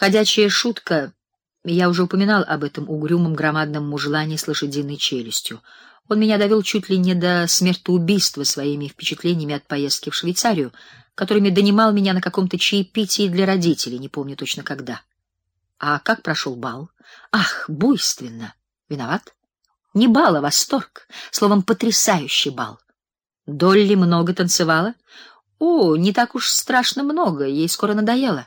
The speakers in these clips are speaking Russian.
Ходячая шутка. Я уже упоминал об этом угрюмом громадном мужлане с лошадиной челюстью. Он меня довел чуть ли не до смертоубийства своими впечатлениями от поездки в Швейцарию, которыми донимал меня на каком-то чаепитии для родителей, не помню точно когда. А как прошел бал? Ах, буйственно. Виноват? Не бал, а восторг. Словом, потрясающий бал. Долли много танцевала? О, не так уж страшно много, ей скоро надоело.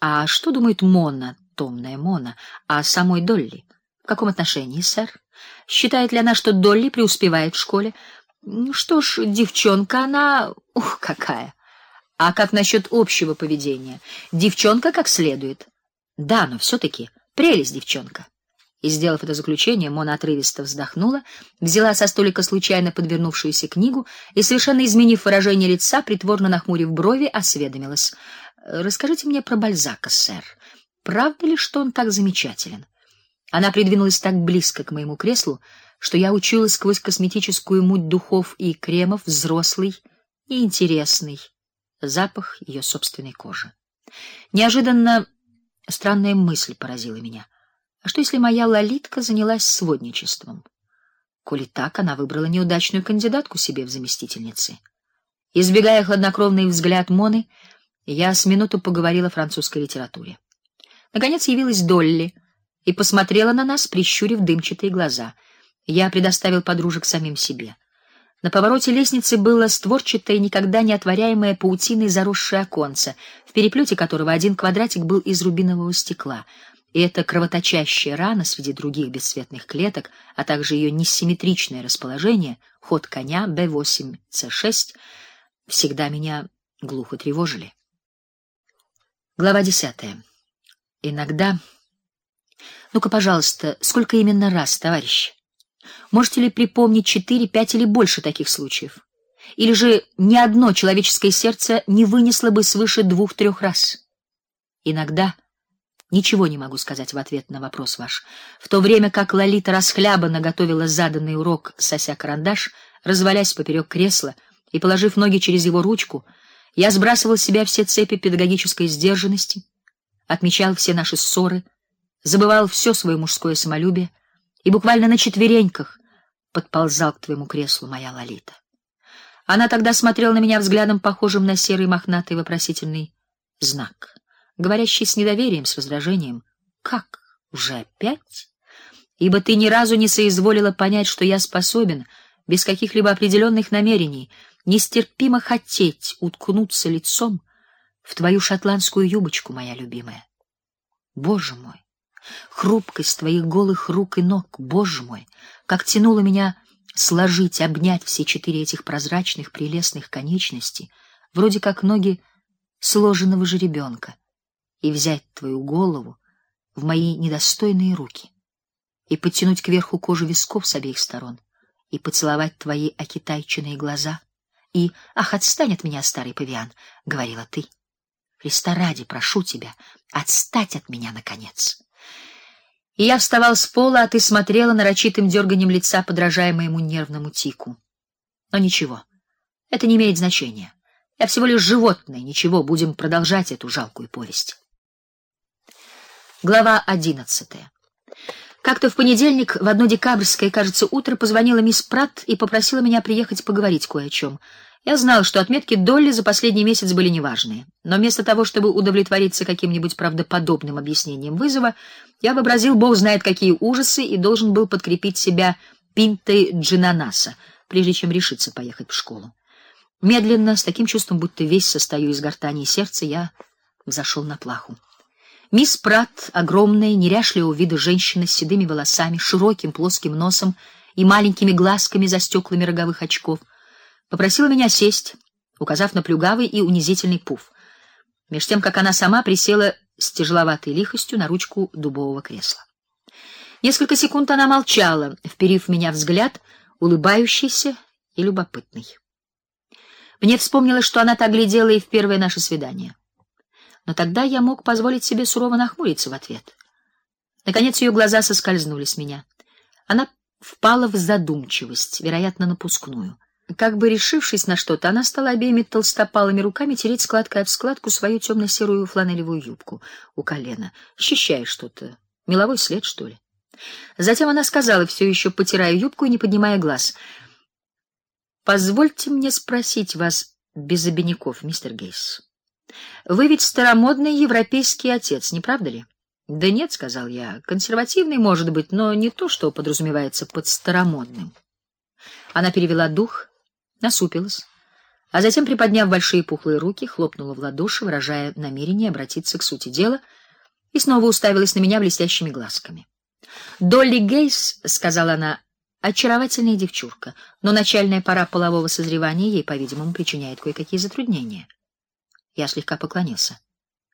А что думает Мона, томная Мона, о самой Долли? В каком отношении, сэр? Считает ли она, что Долли преуспевает в школе? Что ж, девчонка она, ух, какая. А как насчет общего поведения? Девчонка как следует. Да, но все таки прелесть девчонка. И сделав это заключение, Мона отрывисто вздохнула, взяла со столика случайно подвернувшуюся книгу и совершенно изменив выражение лица, притворно нахмурив брови, осведомилась: "Расскажите мне про Бальзака, сэр. Правда ли, что он так замечателен?" Она придвинулась так близко к моему креслу, что я учуяла сквозь косметическую муть духов и кремов взрослый и интересный запах ее собственной кожи. Неожиданно странная мысль поразила меня. А что если моя Лолитка занялась сводничеством? Коли так, она выбрала неудачную кандидатку себе в заместительницы. Избегая хладнокровный взгляд Моны, я с минуту поговорила о французской литературе. Наконец явилась Долли и посмотрела на нас, прищурив дымчатые глаза. Я предоставил подружек самим себе. На повороте лестницы было створчатое, никогда не отворяемое паутиной заросшее оконце, в переплете которого один квадратик был из рубинового стекла — и эта кровоточащая рана среди других бесцветных клеток, а также ее несимметричное расположение, ход коня B8C6 всегда меня глухо тревожили. Глава десятая. Иногда Ну-ка, пожалуйста, сколько именно раз, товарищ? Можете ли припомнить четыре, пять или больше таких случаев? Или же ни одно человеческое сердце не вынесло бы свыше двух-трех раз? Иногда Ничего не могу сказать в ответ на вопрос ваш. В то время как Лолита расхлябанно готовила заданный урок, сося карандаш, развалясь поперек кресла и положив ноги через его ручку, я сбрасывал с себя все цепи педагогической сдержанности, отмечал все наши ссоры, забывал все свое мужское самолюбие и буквально на четвереньках подползал к твоему креслу, моя Лолита. Она тогда смотрела на меня взглядом, похожим на серый мохнатый вопросительный знак говорящий с недоверием, с раздражением: "Как? Уже опять? Ибо ты ни разу не соизволила понять, что я способен без каких-либо определенных намерений нестерпимо хотеть уткнуться лицом в твою шотландскую юбочку, моя любимая. Боже мой, хрупкость твоих голых рук и ног, боже мой, как тянуло меня сложить, обнять все четыре этих прозрачных, прелестных конечности, вроде как ноги сложенного жеребенка и взять твою голову в мои недостойные руки и подтянуть кверху кожу висков с обеих сторон и поцеловать твои окитайченные глаза и ах отстань от меня старый павиан говорила ты. Христа ради прошу тебя отстать от меня наконец и я вставал с пола а ты смотрела нарочитым дерганием лица подражая моему нервному тику. Но ничего это не имеет значения. Я всего лишь животное ничего будем продолжать эту жалкую повесть. Глава одиннадцатая. Как-то в понедельник в одно декабрьское, кажется, утро позвонила мисс Пратт и попросила меня приехать поговорить кое о чем. Я знал, что отметки Долли за последний месяц были неважные, но вместо того, чтобы удовлетвориться каким-нибудь правдоподобным объяснением вызова, я вообразил, бог знает какие ужасы, и должен был подкрепить себя пинтой джинанаса, прежде чем решиться поехать в школу. Медленно, с таким чувством, будто весь состою из гортани и сердца, я взошел на плаху. Мисс Прат, огромная, неряшливого вида женщина с седыми волосами, широким плоским носом и маленькими глазками за стеклами роговых очков, попросила меня сесть, указав на плюгавый и унизительный пуф. Меж тем, как она сама присела с тяжеловатой лихостью на ручку дубового кресла. Несколько секунд она молчала, вперив в меня взгляд, улыбающийся и любопытный. Мне вспомнилось, что она так глядела и в первое наше свидание но тогда я мог позволить себе сурово нахмуриться в ответ. Наконец ее глаза соскользнули с меня. Она впала в задумчивость, вероятно, напускную. Как бы решившись на что-то, она стала обеими толстопалыми руками тереть складкой об складку свою темно-серую фланелевую юбку у колена, счищая что-то. Меловой след, что ли? Затем она сказала, все еще потирая юбку и не поднимая глаз: "Позвольте мне спросить вас без обиняков, мистер Гейс. Вы ведь старомодный европейский отец, не правда ли?" "Да нет", сказал я. "Консервативный, может быть, но не то, что подразумевается под старомодным". Она перевела дух, насупилась, а затем, приподняв большие пухлые руки, хлопнула в ладоши, выражая намерение обратиться к сути дела, и снова уставилась на меня блестящими глазками. Долли Гейс, сказала она, очаровательная девчурка, но начальная пора полового созревания ей, по-видимому, причиняет кое-какие затруднения. Я слегка поклонился.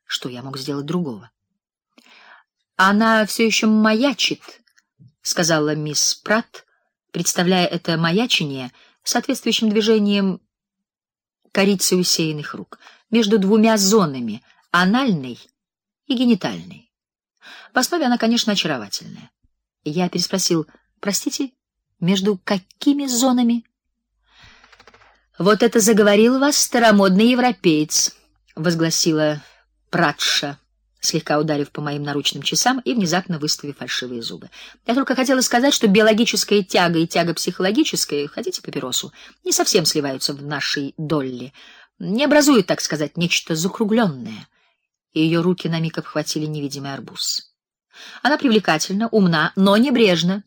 Что я мог сделать другого? Она все еще маячит, сказала мисс Пратт, представляя это маячение соответствующим движением корицы усеянных рук между двумя зонами анальной и генитальной. В основе она, конечно, очаровательная. Я переспросил: "Простите, между какими зонами?" Вот это заговорил вас старомодный европеец, возгласила Пратша, слегка ударив по моим наручным часам и внезапно выставив фальшивые зубы. Я только хотела сказать, что биологическая тяга и тяга психологическая, хотите папиросу, не совсем сливаются в нашей долле, не образуют, так сказать, нечто закругленное. И ее руки на миг обхватили невидимый арбуз. Она привлекательна, умна, но небрежна.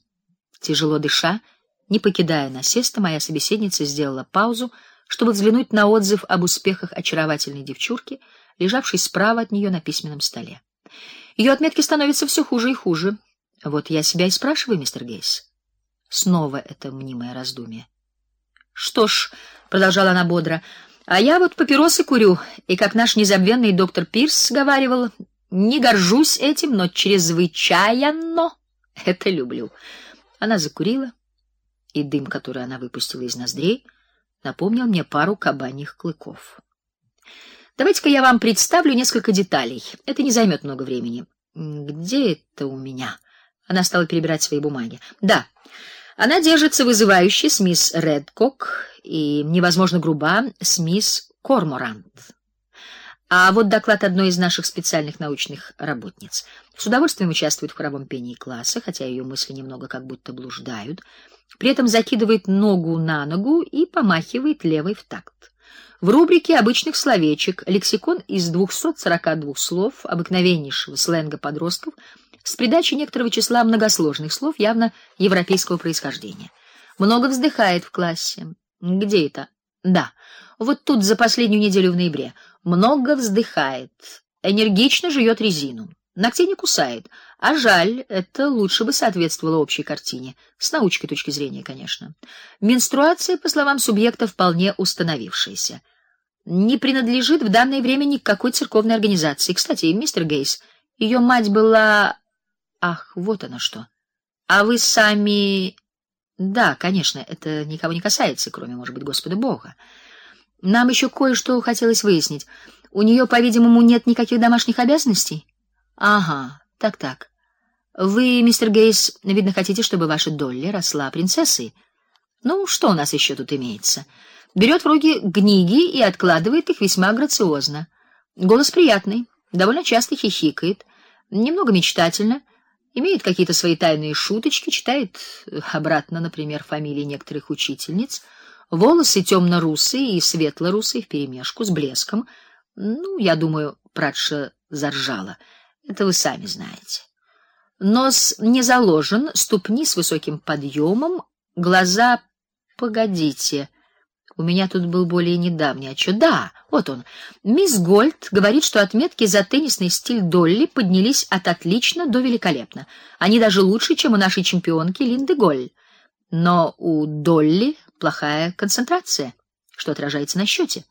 Тяжело дыша, не покидая насеста, моя собеседница сделала паузу, чтобы взглянуть на отзыв об успехах очаровательной девчурки, лежавшей справа от нее на письменном столе. Ее отметки становятся все хуже и хуже. Вот я себя и спрашиваю, мистер Гейс. Снова это мнимое раздумье. Что ж, продолжала она бодро, а я вот папиросы курю, и как наш незабвенный доктор Пирс говаривал, не горжусь этим, но чрезвычайно это люблю. Она закурила, и дым, который она выпустила из ноздрей, напомнил мне пару кабаньих клыков. Давайте-ка я вам представлю несколько деталей. Это не займет много времени. Где это у меня? Она стала перебирать свои бумаги. Да. Она держится вызывающе с мисс Редкок и невозможно груба с мисс Корморант. А вот доклад одной из наших специальных научных работниц. С удовольствием участвует в хоровом пении класса, хотя ее мысли немного как будто блуждают. При этом закидывает ногу на ногу и помахивает левой в такт. В рубрике обычных словечек лексикон из 242 слов обыкновеннейшего сленга подростков с придачей некоторого числа многосложных слов явно европейского происхождения. Много вздыхает в классе. Где это? Да. Вот тут за последнюю неделю в ноябре много вздыхает, энергично жует резину. Ногтей не кусает, а жаль, это лучше бы соответствовало общей картине, с научной точки зрения, конечно. Менструация, по словам субъекта, вполне установившаяся. Не принадлежит в данное время ни к какой церковной организации. Кстати, мистер Гейс, ее мать была Ах, вот оно что. А вы сами Да, конечно, это никого не касается, кроме, может быть, Господа Бога. Нам еще кое-что хотелось выяснить. У нее, по-видимому, нет никаких домашних обязанностей? Ага, так-так. Вы, мистер Гейс, видно, хотите, чтобы ваша Долли росла принцессой. Ну, что у нас еще тут имеется? Берет в руки книги и откладывает их весьма грациозно. Голос приятный, довольно часто хихикает, немного мечтательно, имеет какие-то свои тайные шуточки, читает обратно, например, фамилии некоторых учительниц. Волосы темно-русые и светло-русые вперемешку с блеском. Ну, я думаю, Пратша заржала. Это вы сами знаете. Нос не заложен, ступни с высоким подъемом, глаза Погодите. У меня тут был более недавний отчет. Да, вот он. Мисс Гольд говорит, что отметки за теннисный стиль Долли поднялись от отлично до великолепно. Они даже лучше, чем у нашей чемпионки Линды Голь. Но у Долли плохая концентрация, что отражается на счете.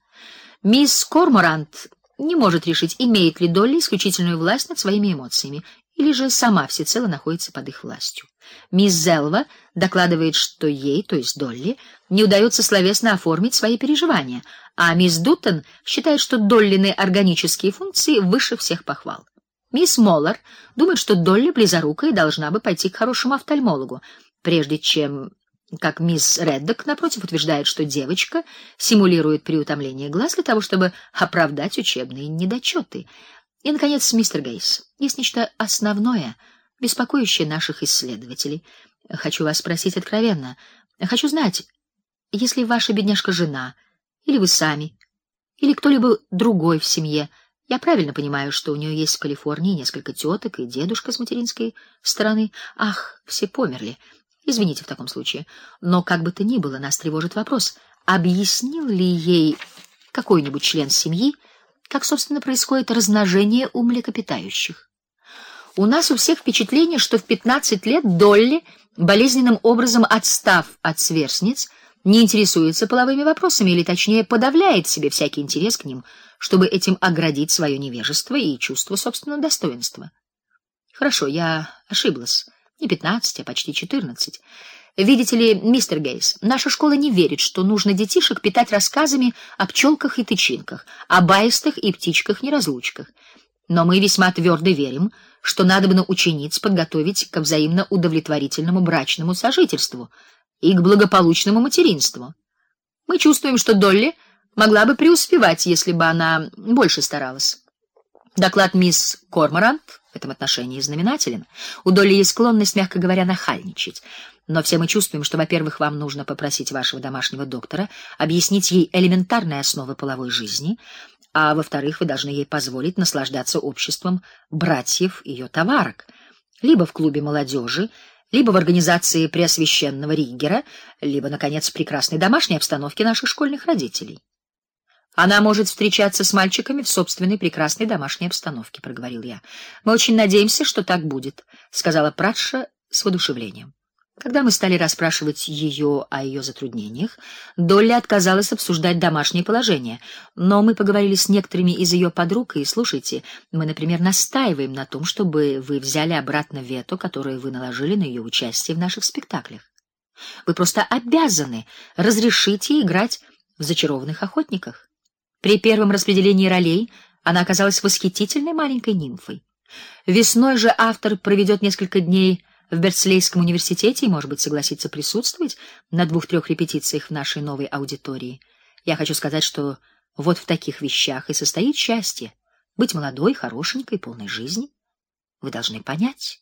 Мисс Корморант не может решить, имеет ли Долли исключительную власть над своими эмоциями или же сама всецело находится под их властью. Мисс Зелва докладывает, что ей, то есть Долли, не удается словесно оформить свои переживания, а мисс Дуттон считает, что Доллины органические функции выше всех похвал. Мисс Моллар думает, что Долли близорукая и должна бы пойти к хорошему офтальмологу, прежде чем как мисс Реддок, напротив, утверждает, что девочка симулирует приутомление глаз для того, чтобы оправдать учебные недочеты. И, наконец, мистер Гейс, есть нечто основное, беспокоящее наших исследователей. Хочу вас спросить откровенно. Хочу знать, если ваша бедняжка-жена, или вы сами, или кто-либо другой в семье, я правильно понимаю, что у нее есть в Калифорнии несколько теток и дедушка с материнской стороны. Ах, все померли. Извините в таком случае, но как бы то ни было, нас тревожит вопрос: объяснил ли ей какой-нибудь член семьи, как собственно происходит размножение у млекопитающих? У нас у всех впечатление, что в 15 лет Долли, болезненным образом отстав от сверстниц, не интересуется половыми вопросами или точнее подавляет себе всякий интерес к ним, чтобы этим оградить свое невежество и чувство собственного достоинства. Хорошо, я ошиблась. Не пятнадцать, а почти четырнадцать. Видите ли, мистер Гейс, наша школа не верит, что нужно детишек питать рассказами о пчелках и тычинках, о баистах и птичках-неразлучках. Но мы весьма твердо верим, что надо бы на учениц подготовить к взаимно удовлетворительному брачному сожительству и к благополучному материнству. Мы чувствуем, что Долли могла бы преуспевать, если бы она больше старалась. Доклад мисс Корморант в этом отношении знаменателен. У Долли есть склонность, мягко говоря, нахальничать. Но все мы чувствуем, что, во-первых, вам нужно попросить вашего домашнего доктора объяснить ей элементарные основы половой жизни, а во-вторых, вы должны ей позволить наслаждаться обществом братьев ее товарок, либо в клубе молодежи, либо в организации Преосвященного Риггера, либо наконец в прекрасной домашней обстановке наших школьных родителей. Она может встречаться с мальчиками в собственной прекрасной домашней обстановке, проговорил я. Мы очень надеемся, что так будет, сказала Пратша с воодушевлением. Когда мы стали расспрашивать ее о ее затруднениях, Долли отказалась обсуждать домашнее положение, но мы поговорили с некоторыми из ее подруг и слушайте, мы, например, настаиваем на том, чтобы вы взяли обратно вето, которое вы наложили на ее участие в наших спектаклях. Вы просто обязаны разрешить ей играть в зачарованных охотниках. При первом распределении ролей она оказалась восхитительной маленькой нимфой. Весной же автор проведет несколько дней в Берцлейском университете и, может быть, согласится присутствовать на двух-трех репетициях в нашей новой аудитории. Я хочу сказать, что вот в таких вещах и состоит счастье быть молодой, хорошенькой, полной жизни. Вы должны понять.